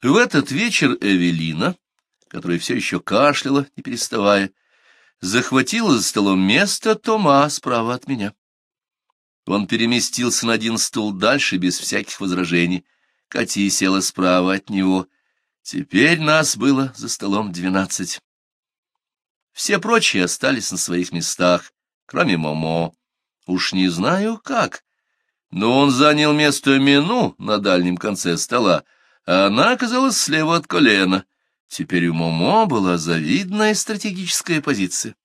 В этот вечер Эвелина, которая все еще кашляла, не переставая, захватила за столом место Тома справа от меня. Он переместился на один стул дальше, без всяких возражений. Кати села справа от него. Теперь нас было за столом двенадцать. Все прочие остались на своих местах, кроме Момо. Уж не знаю как, но он занял место Мину на дальнем конце стола, — она оказалась слева от Колена. Теперь у Момо была завидная стратегическая позиция.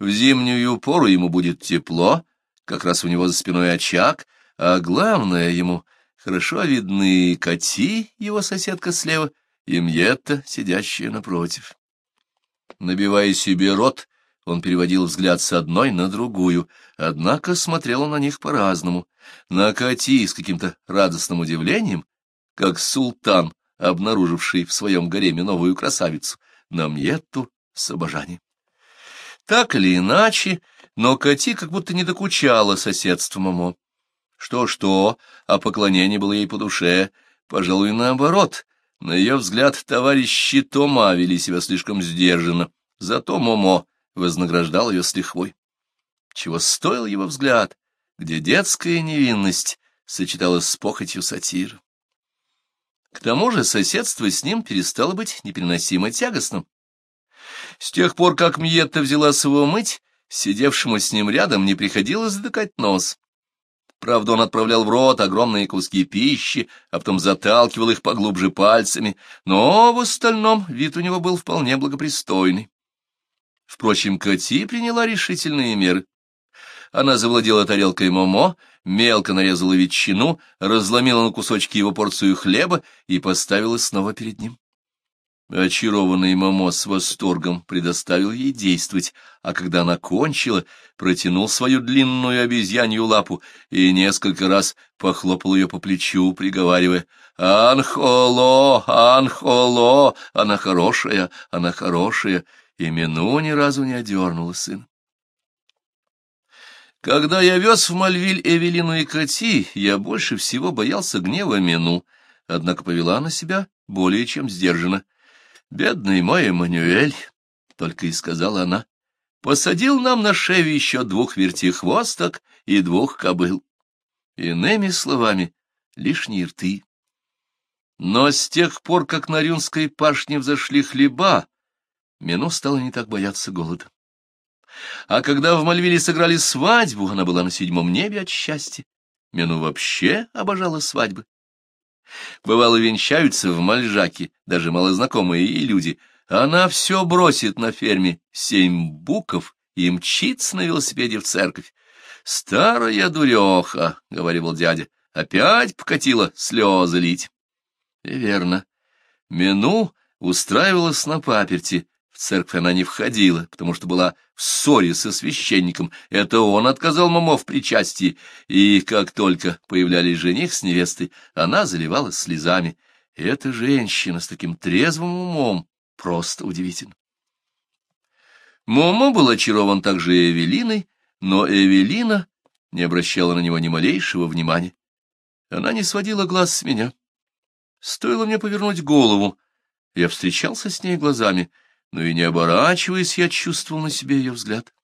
В зимнюю пору ему будет тепло, как раз у него за спиной очаг, а главное ему хорошо видны Кати, его соседка слева, и Мьетта, сидящая напротив. Набивая себе рот, он переводил взгляд с одной на другую, однако смотрел он на них по-разному. На Кати с каким-то радостным удивлением, как султан, обнаруживший в своем гареме новую красавицу, на Мьетту с обожанием. Так или иначе, но Кати как будто не докучала соседству Мамо. Что-что, а поклонение было ей по душе, пожалуй, наоборот. На ее взгляд товарищи Тома вели себя слишком сдержанно, зато Момо вознаграждал ее с лихвой. Чего стоил его взгляд, где детская невинность сочеталась с похотью сатира. К тому же соседство с ним перестало быть непереносимо тягостным. С тех пор, как Мьетта взялась его мыть, сидевшему с ним рядом не приходилось затыкать нос. Правда, он отправлял в рот огромные куски пищи, а потом заталкивал их поглубже пальцами, но в остальном вид у него был вполне благопристойный. Впрочем, Кати приняла решительные меры. Она завладела тарелкой Момо, мелко нарезала ветчину, разломила на кусочки его порцию хлеба и поставила снова перед ним. Очарованный Момо с восторгом предоставил ей действовать, а когда она кончила, протянул свою длинную обезьянью лапу и несколько раз похлопал ее по плечу, приговаривая «Анхоло! Анхоло! Она хорошая! Она хорошая!» И Мину ни разу не одернула сына. Когда я вез в Мальвиль Эвелину и Кати, я больше всего боялся гнева Мину, однако повела она себя более чем сдержанно. «Бедный мой Эммануэль», — только и сказала она, — «посадил нам на шею еще двух вертихвосток и двух кобыл». Иными словами, лишние рты. Но с тех пор, как на Рюнской пашне взошли хлеба, Мину стало не так бояться голода. А когда в Мальвиле сыграли свадьбу, она была на седьмом небе от счастья. Мену вообще обожала свадьбы. Бывало, венчаются в Мальжаке даже малознакомые ей люди. Она все бросит на ферме семь буков и мчится на велосипеде в церковь. «Старая дуреха», — говорил дядя, — «опять покатила слезы лить». И верно. Мену устраивалась на паперти, в церковь она не входила, потому что была в ссоре со священником. Это он отказал Мамо в причастии, и как только появлялись жених с невестой, она заливалась слезами. Эта женщина с таким трезвым умом просто удивительна. Момо был очарован также Эвелиной, но Эвелина не обращала на него ни малейшего внимания. Она не сводила глаз с меня. Стоило мне повернуть голову, я встречался с ней глазами — но и не оборачиваясь, я чувствовал на себе ее взгляд.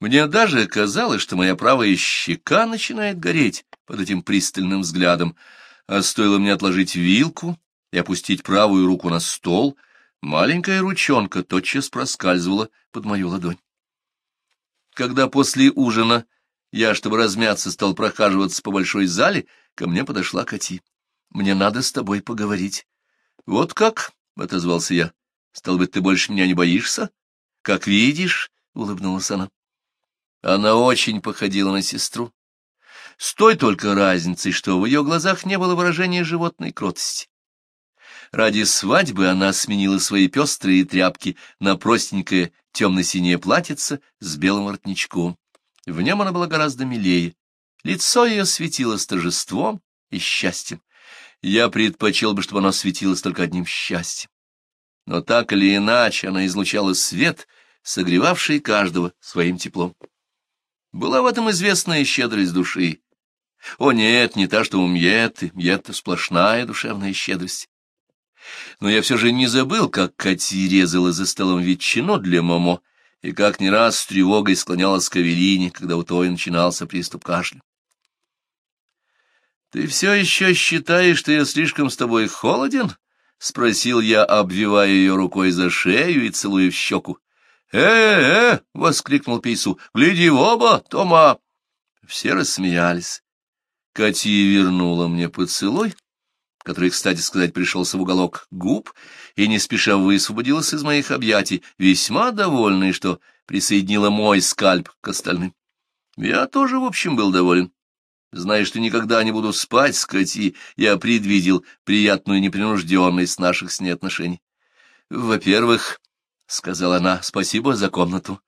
Мне даже казалось, что моя правая щека начинает гореть под этим пристальным взглядом, а стоило мне отложить вилку и опустить правую руку на стол, маленькая ручонка тотчас проскальзывала под мою ладонь. Когда после ужина я, чтобы размяться, стал прохаживаться по большой зале, ко мне подошла Кати. «Мне надо с тобой поговорить». «Вот как?» — отозвался я. Стал быть, ты больше меня не боишься? Как видишь, — улыбнулась она. Она очень походила на сестру. С той только разницей, что в ее глазах не было выражения животной кротости. Ради свадьбы она сменила свои пестрые тряпки на простенькое темно-синее платьице с белым воротничком. В нем она была гораздо милее. Лицо ее светило с торжеством и счастьем. Я предпочел бы, чтобы оно светилось только одним счастьем но так или иначе она излучала свет, согревавший каждого своим теплом. Была в этом известная щедрость души. О нет, не та, что у Мьетты, Мьетта сплошная душевная щедрость. Но я все же не забыл, как Кати резала за столом ветчину для Момо, и как не раз с тревогой склонялась к Эвелине, когда у той начинался приступ кашля. «Ты все еще считаешь, что я слишком с тобой холоден?» — спросил я, обвивая ее рукой за шею и целуя в щеку. «Э-э!» — воскликнул Пейсу. «Гляди в оба, Тома!» Все рассмеялись. Кати вернула мне поцелуй, который, кстати сказать, пришелся в уголок губ, и не спеша высвободилась из моих объятий, весьма довольный, что присоединила мой скальп к остальным. Я тоже, в общем, был доволен. Знаешь, ты никогда не буду спать, скоти, я предвидел приятную непринужденность наших с ней отношений. Во-первых, — сказала она, — спасибо за комнату.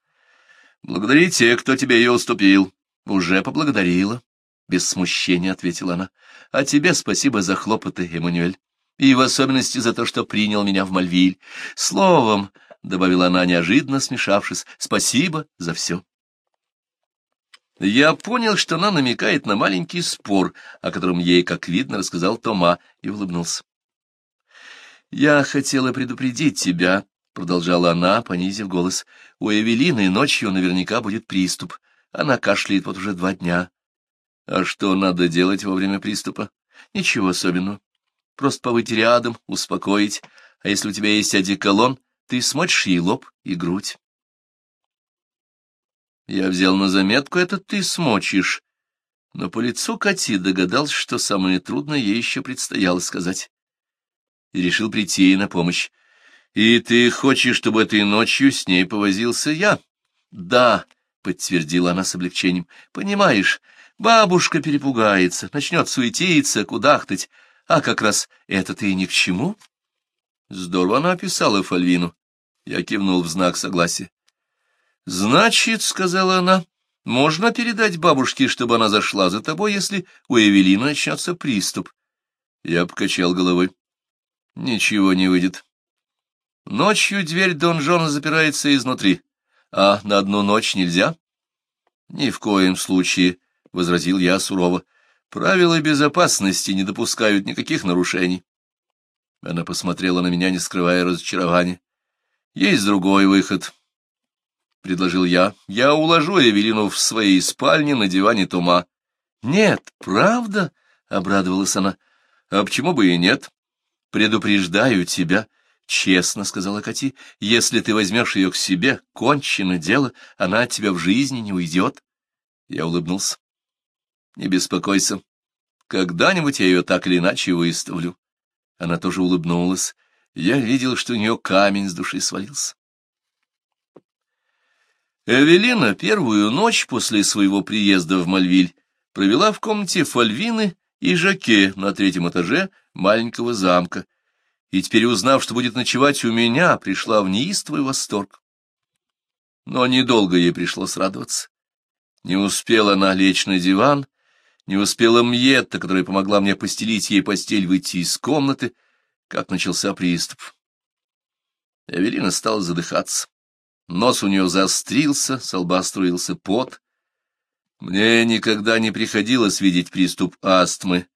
Благодари те, кто тебе ее уступил. Уже поблагодарила. Без смущения ответила она. А тебе спасибо за хлопоты, Эммануэль. И в особенности за то, что принял меня в Мальвиль. Словом, — добавила она, неожиданно смешавшись, — спасибо за все. Я понял, что она намекает на маленький спор, о котором ей, как видно, рассказал Тома и улыбнулся. «Я хотела предупредить тебя», — продолжала она, понизив голос. «У Эвелины ночью наверняка будет приступ. Она кашляет вот уже два дня». «А что надо делать во время приступа?» «Ничего особенного. Просто побыть рядом, успокоить. А если у тебя есть одеколон, ты смочишь ей лоб и грудь». Я взял на заметку, это ты смочишь. Но по лицу Кати догадался, что самое трудное ей еще предстояло сказать. И решил прийти ей на помощь. «И ты хочешь, чтобы этой ночью с ней повозился я?» «Да», — подтвердила она с облегчением. «Понимаешь, бабушка перепугается, начнет суетиться, кудахтать. А как раз это-то и ни к чему». Здорово она описала Фальвину. Я кивнул в знак согласия. «Значит, — сказала она, — можно передать бабушке, чтобы она зашла за тобой, если у Эвелины начнется приступ». Я покачал головой. «Ничего не выйдет. Ночью дверь донжона запирается изнутри, а на одну ночь нельзя». «Ни в коем случае», — возразил я сурово. «Правила безопасности не допускают никаких нарушений». Она посмотрела на меня, не скрывая разочарования. «Есть другой выход». — предложил я. — Я уложу Эвелину в своей спальне на диване Тома. — Нет, правда? — обрадовалась она. — А почему бы и нет? — Предупреждаю тебя, — честно сказала Кати. — Если ты возьмешь ее к себе, кончено дело, она от тебя в жизни не уйдет. Я улыбнулся. — Не беспокойся. Когда-нибудь я ее так или иначе выставлю. Она тоже улыбнулась. Я видел, что у нее камень с души свалился. Эвелина первую ночь после своего приезда в Мальвиль провела в комнате Фальвины и Жаке на третьем этаже маленького замка, и теперь, узнав, что будет ночевать у меня, пришла в неистовый восторг. Но недолго ей пришлось радоваться. Не успела она лечь на диван, не успела Мьетта, которая помогла мне постелить ей постель, выйти из комнаты, как начался приступ. Эвелина стала задыхаться. Нос у нее заострился, с лба струился пот. Мне никогда не приходилось видеть приступ астмы.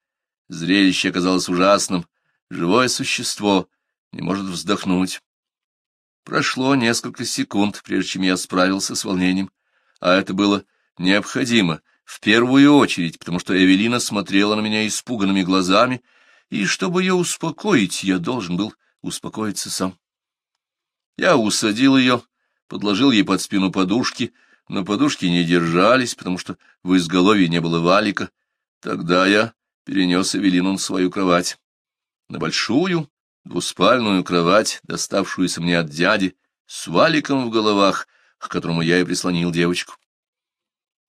Зрелище оказалось ужасным. Живое существо не может вздохнуть. Прошло несколько секунд, прежде чем я справился с волнением. А это было необходимо, в первую очередь, потому что Эвелина смотрела на меня испуганными глазами, и чтобы ее успокоить, я должен был успокоиться сам. Я усадил ее, подложил ей под спину подушки, но подушки не держались, потому что в изголовье не было валика. Тогда я перенес Эвелину на свою кровать. На большую двуспальную кровать, доставшуюся мне от дяди, с валиком в головах, к которому я и прислонил девочку.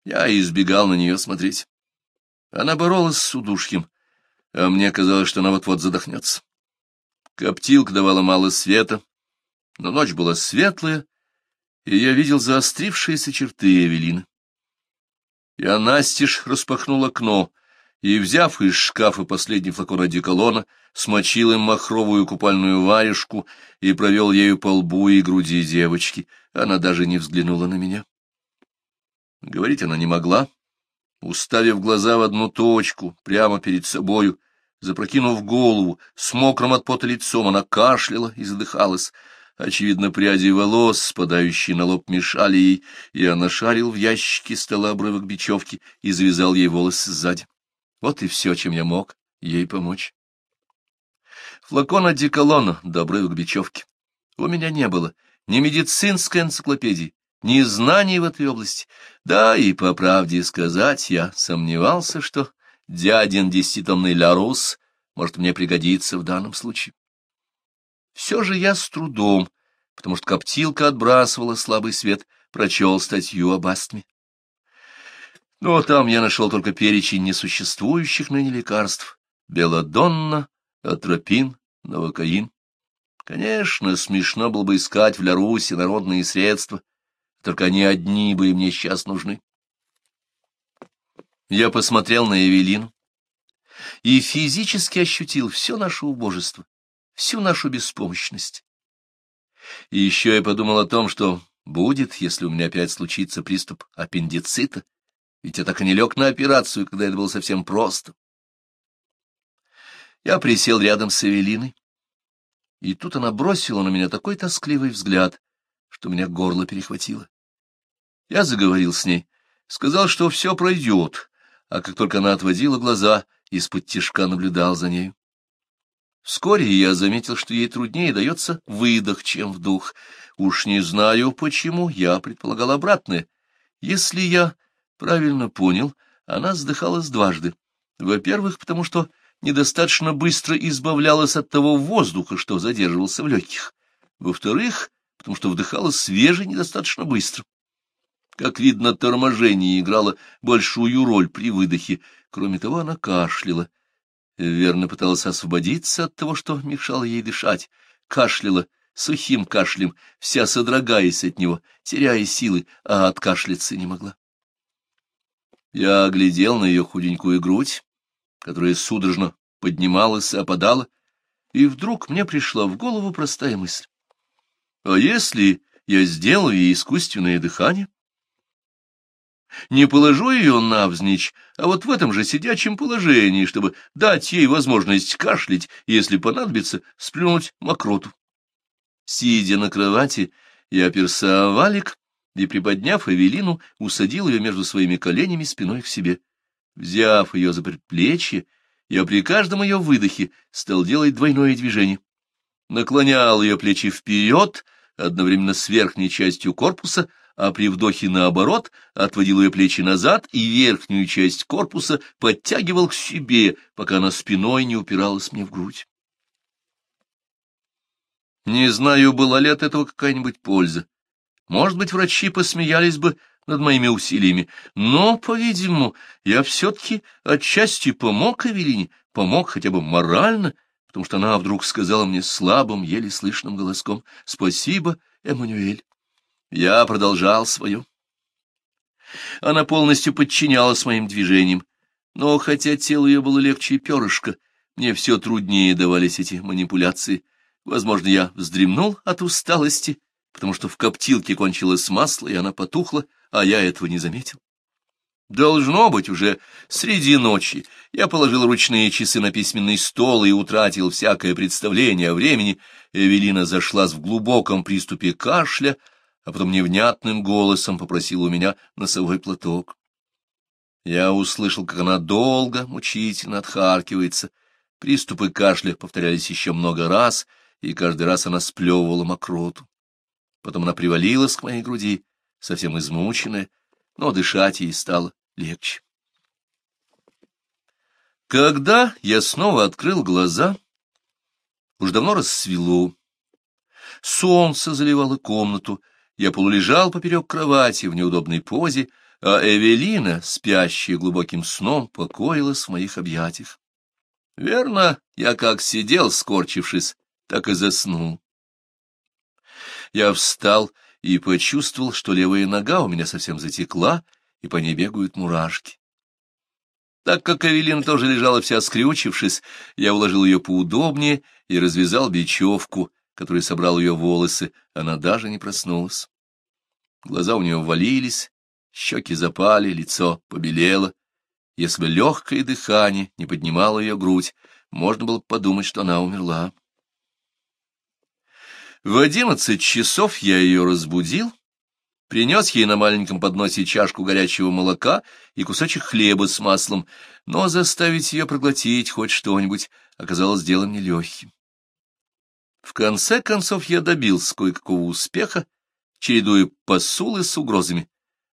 Я избегал на нее смотреть. Она боролась с удушьем, а мне казалось, что она вот-вот задохнется. Коптилка давала мало света, но ночь была светлая, и я видел заострившиеся черты Эвелины. Я настежь распахнул окно и, взяв из шкафа последний флакон одеколона, смочил им махровую купальную варежку и провел ею по лбу и груди девочки. Она даже не взглянула на меня. Говорить она не могла. Уставив глаза в одну точку, прямо перед собою, запрокинув голову, с мокрым от пота лицом, она кашляла и задыхалась — Очевидно, пряди волос, спадающие на лоб, мешали ей, и она шарил в ящике стола обрывок бечевки и завязал ей волосы сзади. Вот и все, чем я мог ей помочь. Флакон одеколона до обрывок бечевки. У меня не было ни медицинской энциклопедии, ни знаний в этой области. Да, и по правде сказать, я сомневался, что дядин десятитомный Ларус может мне пригодиться в данном случае. Все же я с трудом, потому что коптилка отбрасывала слабый свет, прочел статью об астме. Но там я нашел только перечень несуществующих ныне лекарств. Белодонна, атропин, новокаин. Конечно, смешно было бы искать в Лярусе народные средства, только они одни бы мне сейчас нужны. Я посмотрел на Эвелину и физически ощутил все наше убожество всю нашу беспомощность. И еще я подумал о том, что будет, если у меня опять случится приступ аппендицита, ведь я так и не лег на операцию, когда это было совсем просто. Я присел рядом с Эвелиной, и тут она бросила на меня такой тоскливый взгляд, что меня горло перехватило. Я заговорил с ней, сказал, что все пройдет, а как только она отводила глаза, из-под тишка наблюдал за нею. Вскоре я заметил, что ей труднее дается выдох, чем вдох. Уж не знаю почему, я предполагал обратное. Если я правильно понял, она вздыхалась дважды. Во-первых, потому что недостаточно быстро избавлялась от того воздуха, что задерживался в легких. Во-вторых, потому что вдыхала свежий недостаточно быстро. Как видно, торможение играло большую роль при выдохе. Кроме того, она кашляла. Верно пыталась освободиться от того, что мешало ей дышать, кашляла сухим кашлем, вся содрогаясь от него, теряя силы, а откашляться не могла. Я глядел на ее худенькую грудь, которая судорожно поднималась и опадала, и вдруг мне пришла в голову простая мысль. А если я сделаю ей искусственное дыхание? Не положу ее навзничь, а вот в этом же сидячем положении, чтобы дать ей возможность кашлять если понадобится, сплюнуть мокроту. Сидя на кровати, я оперся о валик и, приподняв Эвелину, усадил ее между своими коленями спиной к себе. Взяв ее за предплечье, я при каждом ее выдохе стал делать двойное движение. Наклонял ее плечи вперед, одновременно с верхней частью корпуса — а при вдохе наоборот отводил ее плечи назад и верхнюю часть корпуса подтягивал к себе, пока она спиной не упиралась мне в грудь. Не знаю, была ли от этого какая-нибудь польза. Может быть, врачи посмеялись бы над моими усилиями, но, по-видимому, я все-таки отчасти помог Эвелине, помог хотя бы морально, потому что она вдруг сказала мне слабым, еле слышным голоском «Спасибо, Эммануэль». Я продолжал свою. Она полностью подчинялась моим движениям, но, хотя тело ее было легче перышка, мне все труднее давались эти манипуляции. Возможно, я вздремнул от усталости, потому что в коптилке кончилось масло, и она потухла, а я этого не заметил. Должно быть, уже среди ночи я положил ручные часы на письменный стол и утратил всякое представление о времени. Эвелина зашлась в глубоком приступе кашля — а потом невнятным голосом попросила у меня носовой платок. Я услышал, как она долго, мучительно отхаркивается. Приступы кашля повторялись еще много раз, и каждый раз она сплевывала мокроту. Потом она привалилась к моей груди, совсем измученная, но дышать ей стало легче. Когда я снова открыл глаза, уж давно рассвело. Солнце заливало комнату, я полулежал поперек кровати в неудобной позе, а Эвелина, спящая глубоким сном, покоилась в моих объятиях. Верно, я как сидел, скорчившись, так и заснул. Я встал и почувствовал, что левая нога у меня совсем затекла, и по ней бегают мурашки. Так как Эвелина тоже лежала вся скрючившись, я уложил ее поудобнее и развязал бечевку, который собрал ее волосы, она даже не проснулась. Глаза у нее ввалились, щеки запали, лицо побелело. Если бы легкое дыхание не поднимало ее грудь, можно было подумать, что она умерла. В одиннадцать часов я ее разбудил, принес ей на маленьком подносе чашку горячего молока и кусочек хлеба с маслом, но заставить ее проглотить хоть что-нибудь оказалось делом нелегким. В конце концов я добился кое-какого успеха, чередуя посулы с угрозами.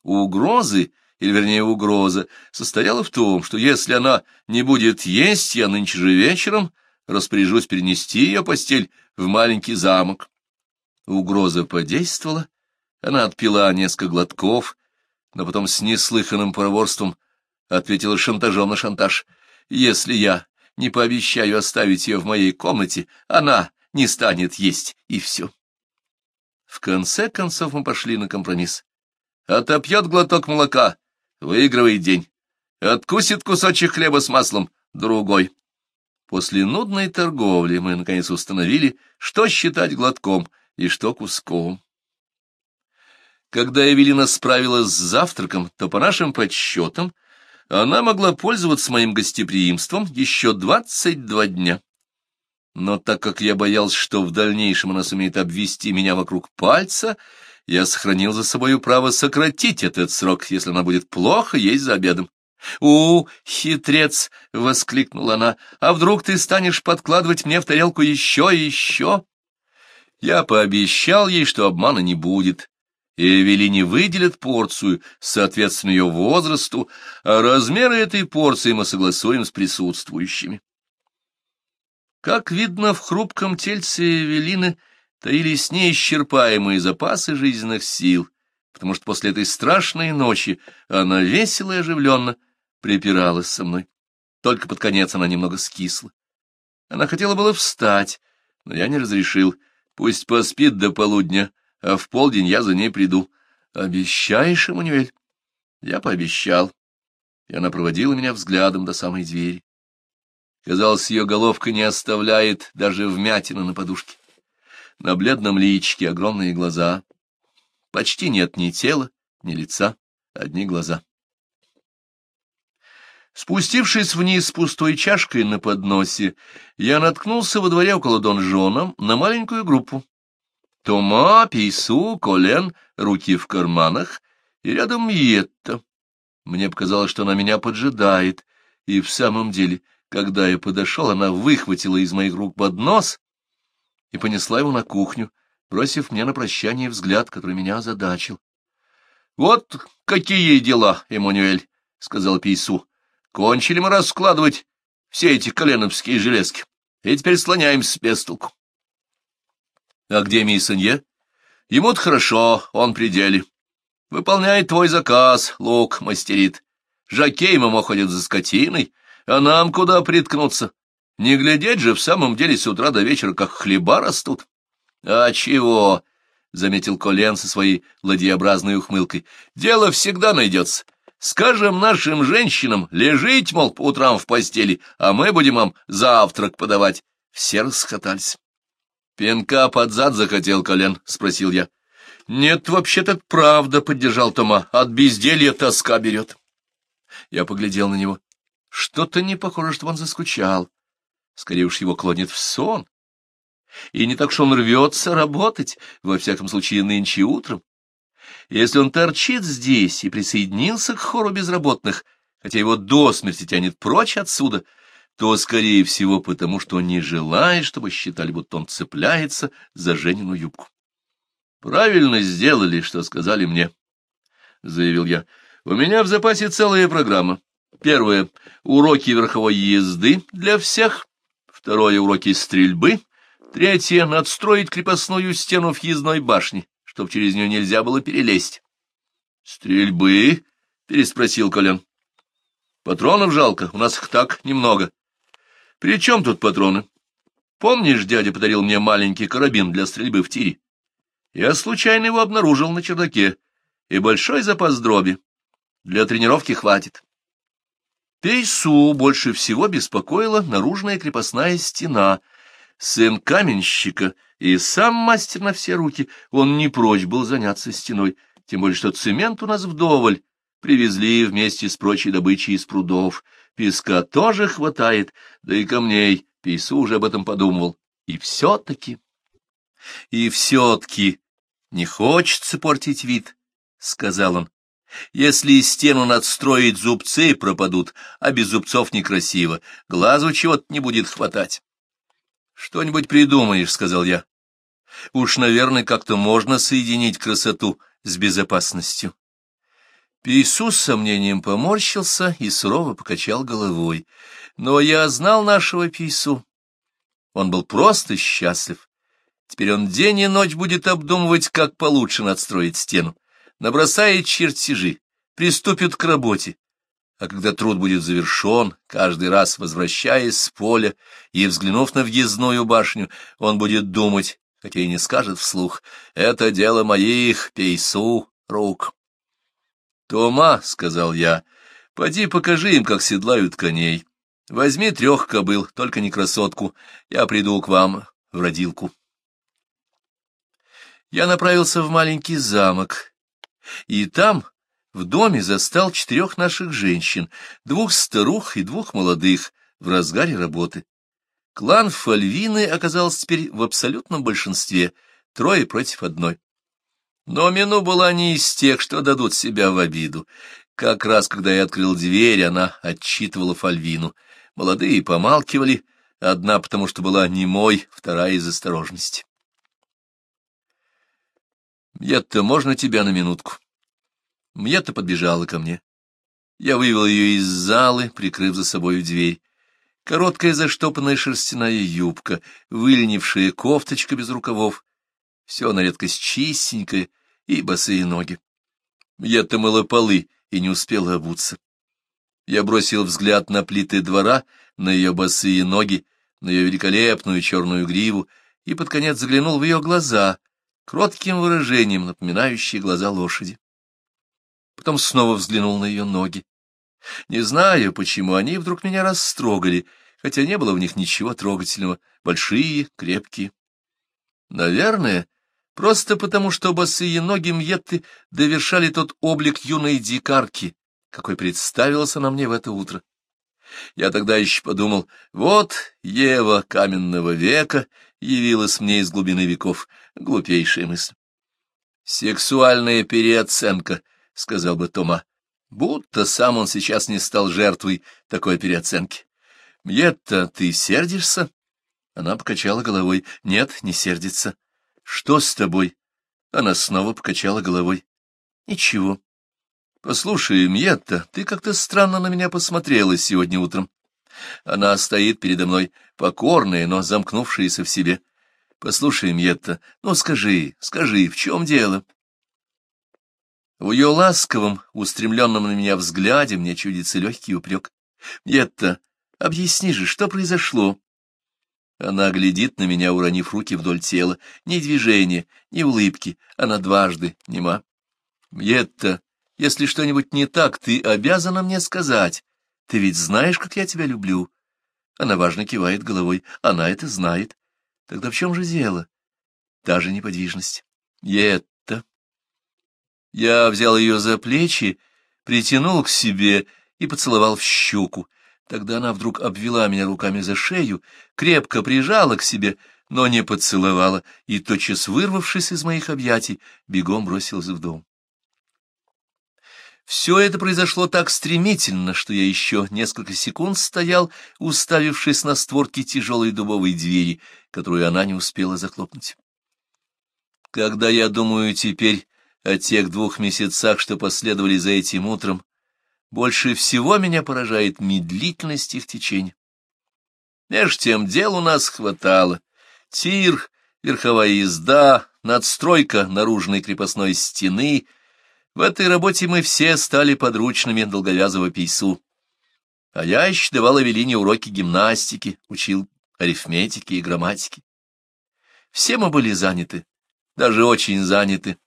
Угрозы, или вернее угроза, состояла в том, что если она не будет есть, я нынче же вечером распоряжусь перенести ее постель в маленький замок. Угроза подействовала, она отпила несколько глотков, но потом с неслыханным проворством ответила шантажом на шантаж. «Если я не пообещаю оставить ее в моей комнате, она не станет есть, и все. В конце концов мы пошли на компромисс. Отопьет глоток молока, выигрывает день. Откусит кусочек хлеба с маслом, другой. После нудной торговли мы, наконец, установили, что считать глотком и что куском. Когда Эвелина справилась с завтраком, то, по нашим подсчетам, она могла пользоваться моим гостеприимством еще двадцать два дня но так как я боялся, что в дальнейшем она сумеет обвести меня вокруг пальца, я сохранил за собою право сократить этот срок, если она будет плохо есть за обедом. «У, хитрец!» — воскликнула она. «А вдруг ты станешь подкладывать мне в тарелку еще и еще?» Я пообещал ей, что обмана не будет. Эвелине выделят порцию, соответственно ее возрасту, а размеры этой порции мы согласуем с присутствующими. Как видно, в хрупком тельце Эвелины таились неисчерпаемые запасы жизненных сил, потому что после этой страшной ночи она весело и оживленно припиралась со мной. Только под конец она немного скисла. Она хотела было встать, но я не разрешил. Пусть поспит до полудня, а в полдень я за ней приду. Обещаешь, Эммануэль? Я пообещал, и она проводила меня взглядом до самой двери. Казалось, ее головка не оставляет даже вмятины на подушке. На бледном личике огромные глаза. Почти нет ни тела, ни лица, одни глаза. Спустившись вниз с пустой чашкой на подносе, я наткнулся во дворе около донжона на маленькую группу. Тома, Пейсу, Колен, руки в карманах, и рядом Йетта. Мне показалось, что она меня поджидает, и в самом деле — когда я подошел, она выхватила из моих рук поднос и понесла его на кухню, бросив мне на прощание взгляд, который меня озадачил. — Вот какие дела, Эммануэль, — сказал Пейсу. — Кончили мы раскладывать все эти коленовские железки, и теперь слоняемся без толку. — А где Миссанье? — Ему-то хорошо, он при деле. Выполняет твой заказ, лук мастерит. Жакей мама ходит за скотиной, — а нам куда приткнуться? Не глядеть же в самом деле с утра до вечера, как хлеба растут. — А чего? — заметил Колен со своей ладьеобразной ухмылкой. — Дело всегда найдется. Скажем нашим женщинам, лежить, мол, по утрам в постели, а мы будем вам завтрак подавать. Все расхотались. — Пинка под зад захотел Колен? — спросил я. — Нет, вообще-то правда, — поддержал Тома. — От безделья тоска берет. Я поглядел на него. — что-то не похоже, что он заскучал. Скорее уж его клонит в сон. И не так, что он рвется работать, во всяком случае, нынче утром. Если он торчит здесь и присоединился к хору безработных, хотя его до смерти тянет прочь отсюда, то, скорее всего, потому что он не желает, чтобы считали, будто он цепляется за Женину юбку. «Правильно сделали, что сказали мне», — заявил я. «У меня в запасе целая программа. Первое. Уроки верховой езды для всех. Второе. Уроки стрельбы. Третье. Надстроить крепостную стену въездной башни, чтобы через нее нельзя было перелезть. «Стрельбы?» — переспросил Колян. «Патронов жалко, у нас их так немного». «При чем тут патроны?» «Помнишь, дядя подарил мне маленький карабин для стрельбы в тире?» «Я случайно его обнаружил на чердаке, и большой запас дроби. Для тренировки хватит». Пейсу больше всего беспокоила наружная крепостная стена. Сын каменщика и сам мастер на все руки, он не прочь был заняться стеной, тем более что цемент у нас вдоволь. Привезли вместе с прочей добычей из прудов. Песка тоже хватает, да и камней. Пейсу уже об этом подумывал. И все-таки... И все-таки не хочется портить вид, — сказал он. Если стену надстроить, зубцы пропадут, а без зубцов некрасиво, глазу чего-то не будет хватать. — Что-нибудь придумаешь, — сказал я. — Уж, наверное, как-то можно соединить красоту с безопасностью. Пейсу с сомнением поморщился и сурово покачал головой. Но я знал нашего Пису. Он был просто счастлив. Теперь он день и ночь будет обдумывать, как получше надстроить стену набросает чертежи, приступит к работе. А когда труд будет завершен, каждый раз возвращаясь с поля и взглянув на въездную башню, он будет думать, хотя и не скажет вслух, «Это дело моих, пейсу, рук». «Тома», — сказал я, — «поди покажи им, как седлают коней. Возьми трех кобыл, только не красотку. Я приду к вам в родилку». Я направился в маленький замок, и там, в доме, застал четырех наших женщин, двух старух и двух молодых, в разгаре работы. Клан Фальвины оказался теперь в абсолютном большинстве, трое против одной. Но Мину была не из тех, что дадут себя в обиду. Как раз, когда я открыл дверь, она отчитывала Фальвину. Молодые помалкивали, одна потому, что была немой, вторая из осторожности. Мьетта, можно тебя на минутку? Мьетта подбежала ко мне. Я вывел ее из залы, прикрыв за собой дверь. Короткая заштопанная шерстяная юбка, выленившая кофточка без рукавов, все на редкость чистенькое и босые ноги. Я-то мыла полы и не успела обуться. Я бросил взгляд на плиты двора, на ее босые ноги, на ее великолепную черную гриву и под конец заглянул в ее глаза, кротким выражением, напоминающие глаза лошади. Потом снова взглянул на ее ноги. Не знаю, почему они вдруг меня растрогали, хотя не было в них ничего трогательного, большие, крепкие. Наверное, просто потому, что босые ноги Мьетты довершали тот облик юной дикарки, какой представился на мне в это утро. Я тогда еще подумал, вот Ева каменного века, явилась мне из глубины веков глупейшая мысль. «Сексуальная переоценка», — сказал бы Тома, — будто сам он сейчас не стал жертвой такой переоценки. «Мьетта, ты сердишься?» Она покачала головой. «Нет, не сердится». «Что с тобой?» Она снова покачала головой. «Ничего». «Послушай, Мьетта, ты как-то странно на меня посмотрела сегодня утром. Она стоит передо мной, покорная, но замкнувшаяся в себе. Послушай, Мьетта, ну скажи, скажи, в чем дело? В ее ласковом, устремленном на меня взгляде мне чудится легкий упрек. Мьетта, объясни же, что произошло? Она глядит на меня, уронив руки вдоль тела. Ни движения, ни улыбки. Она дважды нема. Мьетта, если что-нибудь не так, ты обязана мне сказать. Ты ведь знаешь, как я тебя люблю. Она важно кивает головой. Она это знает. Тогда в чем же дело? Та же неподвижность. Это. Я взял ее за плечи, притянул к себе и поцеловал в щеку. Тогда она вдруг обвела меня руками за шею, крепко прижала к себе, но не поцеловала, и, тотчас вырвавшись из моих объятий, бегом бросилась в дом. Все это произошло так стремительно, что я еще несколько секунд стоял, уставившись на створки тяжелой дубовой двери, которую она не успела захлопнуть. Когда я думаю теперь о тех двух месяцах, что последовали за этим утром, больше всего меня поражает медлительность их течения. Меж тем дел у нас хватало. Тир, верховая езда, надстройка наружной крепостной стены — в этой работе мы все стали подручными долговязого пейсу. А я еще давал Авелине уроки гимнастики, учил арифметики и грамматики. Все мы были заняты, даже очень заняты,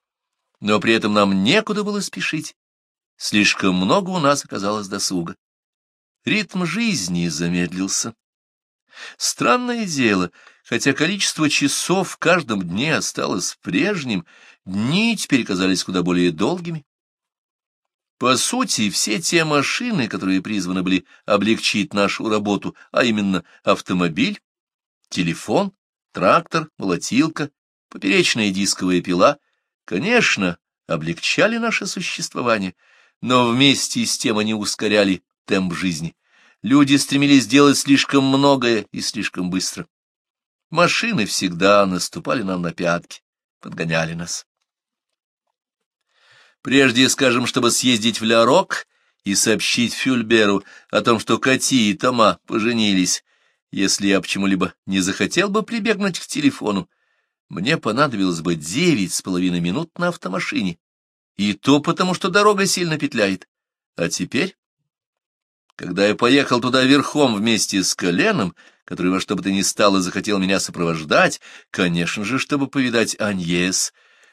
но при этом нам некуда было спешить. Слишком много у нас оказалось досуга. Ритм жизни замедлился. Странное дело — Хотя количество часов в каждом дне осталось прежним, дни теперь казались куда более долгими. По сути, все те машины, которые призваны были облегчить нашу работу, а именно автомобиль, телефон, трактор, молотилка, поперечная дисковая пила, конечно, облегчали наше существование, но вместе с тем они ускоряли темп жизни. Люди стремились делать слишком многое и слишком быстро. Машины всегда наступали нам на пятки, подгоняли нас. Прежде, скажем, чтобы съездить в Лярок и сообщить Фюльберу о том, что Кати и Тома поженились, если я почему-либо не захотел бы прибегнуть к телефону, мне понадобилось бы девять с половиной минут на автомашине. И то потому, что дорога сильно петляет. А теперь, когда я поехал туда верхом вместе с коленом, который во что бы то ни стало захотел меня сопровождать, конечно же, чтобы повидать Аньес,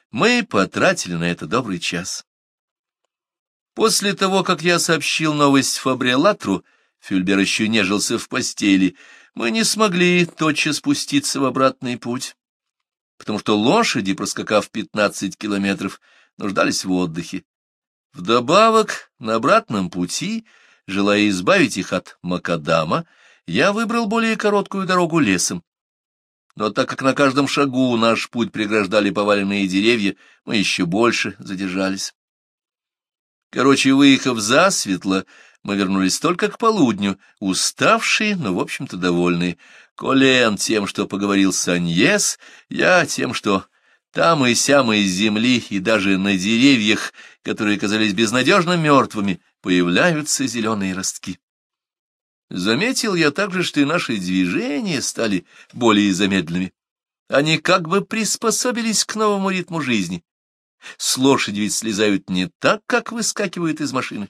мы потратили на это добрый час. После того, как я сообщил новость Фабриэлатру, Фюльбер еще нежился в постели, мы не смогли тотчас спуститься в обратный путь, потому что лошади, проскакав пятнадцать километров, нуждались в отдыхе. Вдобавок, на обратном пути, желая избавить их от макадама, я выбрал более короткую дорогу лесом. Но так как на каждом шагу наш путь преграждали поваленные деревья, мы еще больше задержались. Короче, выехав за светло, мы вернулись только к полудню, уставшие, но, в общем-то, довольные. Колен тем, что поговорил с Аньес, я тем, что там и сям из земли, и даже на деревьях, которые казались безнадежно мертвыми, появляются зеленые ростки. Заметил я также, что и наши движения стали более замедленными. Они как бы приспособились к новому ритму жизни. С лошади ведь слезают не так, как выскакивают из машины.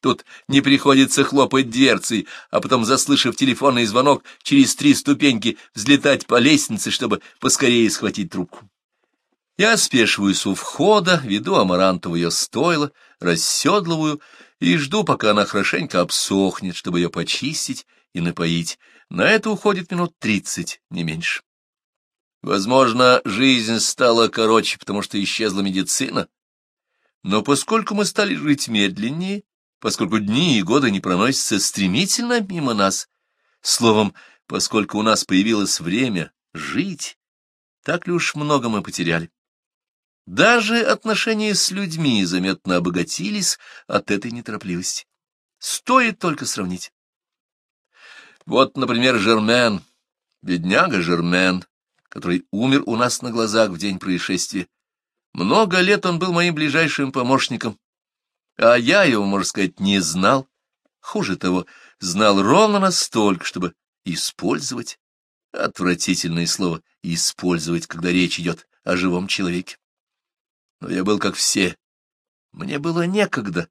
Тут не приходится хлопать дверцей, а потом, заслышав телефонный звонок, через три ступеньки взлетать по лестнице, чтобы поскорее схватить трубку. Я спешиваюсь у входа, веду амаранту в ее стойло, расседлываю, и жду, пока она хорошенько обсохнет, чтобы ее почистить и напоить. На это уходит минут тридцать, не меньше. Возможно, жизнь стала короче, потому что исчезла медицина. Но поскольку мы стали жить медленнее, поскольку дни и годы не проносятся стремительно мимо нас, словом, поскольку у нас появилось время жить, так ли уж много мы потеряли? Даже отношения с людьми заметно обогатились от этой неторопливости. Стоит только сравнить. Вот, например, Жермен, бедняга Жермен, который умер у нас на глазах в день происшествия. Много лет он был моим ближайшим помощником, а я его, можно сказать, не знал. Хуже того, знал ровно настолько, чтобы использовать, отвратительное слово, использовать, когда речь идет о живом человеке. Но я был как все. Мне было некогда.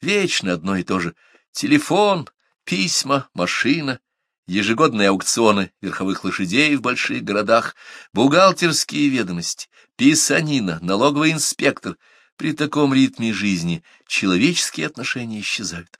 Вечно одно и то же. Телефон, письма, машина, ежегодные аукционы верховых лошадей в больших городах, бухгалтерские ведомости, писанина, налоговый инспектор. При таком ритме жизни человеческие отношения исчезают.